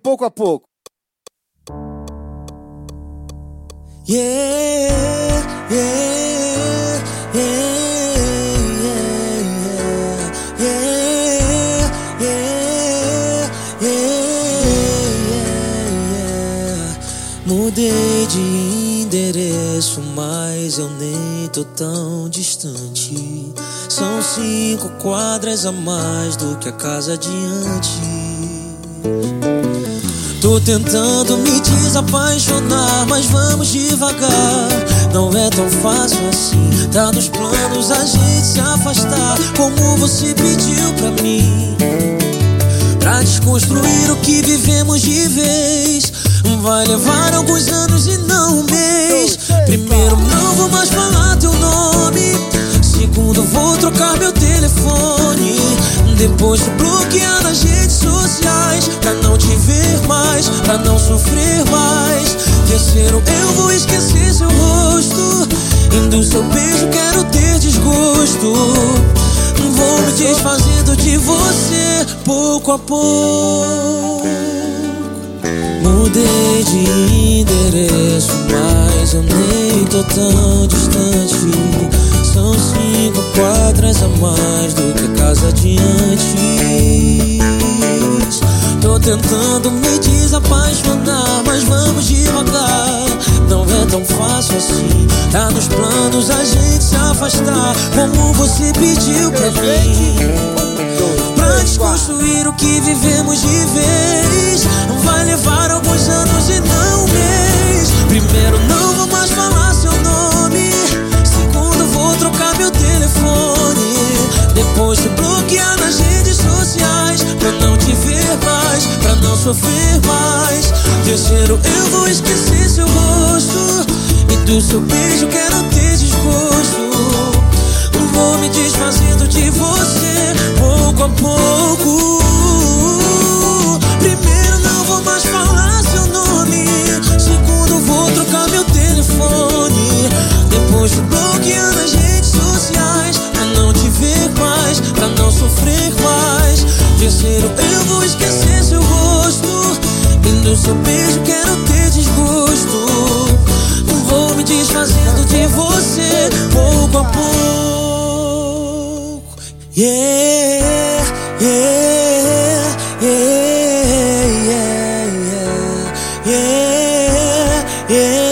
pouco a pouco. Yeah, yeah, Mudei de endereço, mas eu nem tô tão distante. São cinco quadras a mais do que a casa adiante. Tô tentando me desapaixonar, mas vamos devagar. Não é tão fácil assim. Tá nos planos a gente se afastar, como você pediu pra mim. Pra desconstruir o que vivemos de vez. Vai levar alguns anos e não um mês. Primeiro, não vou mais falar teu nome. Segundo, vou trocar meu telefone. Depois, te bloquear nas redes sociais. Pra não te ver mais, pra não sofrer mais. Terceiro, eu vou esquecer seu rosto. E do seu beijo, quero ter desgosto. Vou me desfazendo de você pouco a pouco. Mudei de endereço, mas eu nem tô tão distante. São cinco quadras a mais do casa adiante. Tô tentando me desapaixonar, mas vamos devagar. Não é tão fácil assim. Tá nos planos a gente se afastar, como você pediu pra mim. Pra desconstruir o que vivemos de vez sofrer mais eu vou esquecer seu rosto E do seu beijo quero ter desgosto Vou me desfazendo de você pouco a pouco. Primeiro não vou mais falar seu nome. Segundo vou trocar meu telefone. Depois te bloquear nas redes sociais pra não te ver mais, pra não sofrer mais. Terceiro eu vou esquecer do seu beijo quero ter desgosto. Vou me desfazendo de você pouco a pouco. Yeah, yeah, yeah, yeah, yeah, yeah.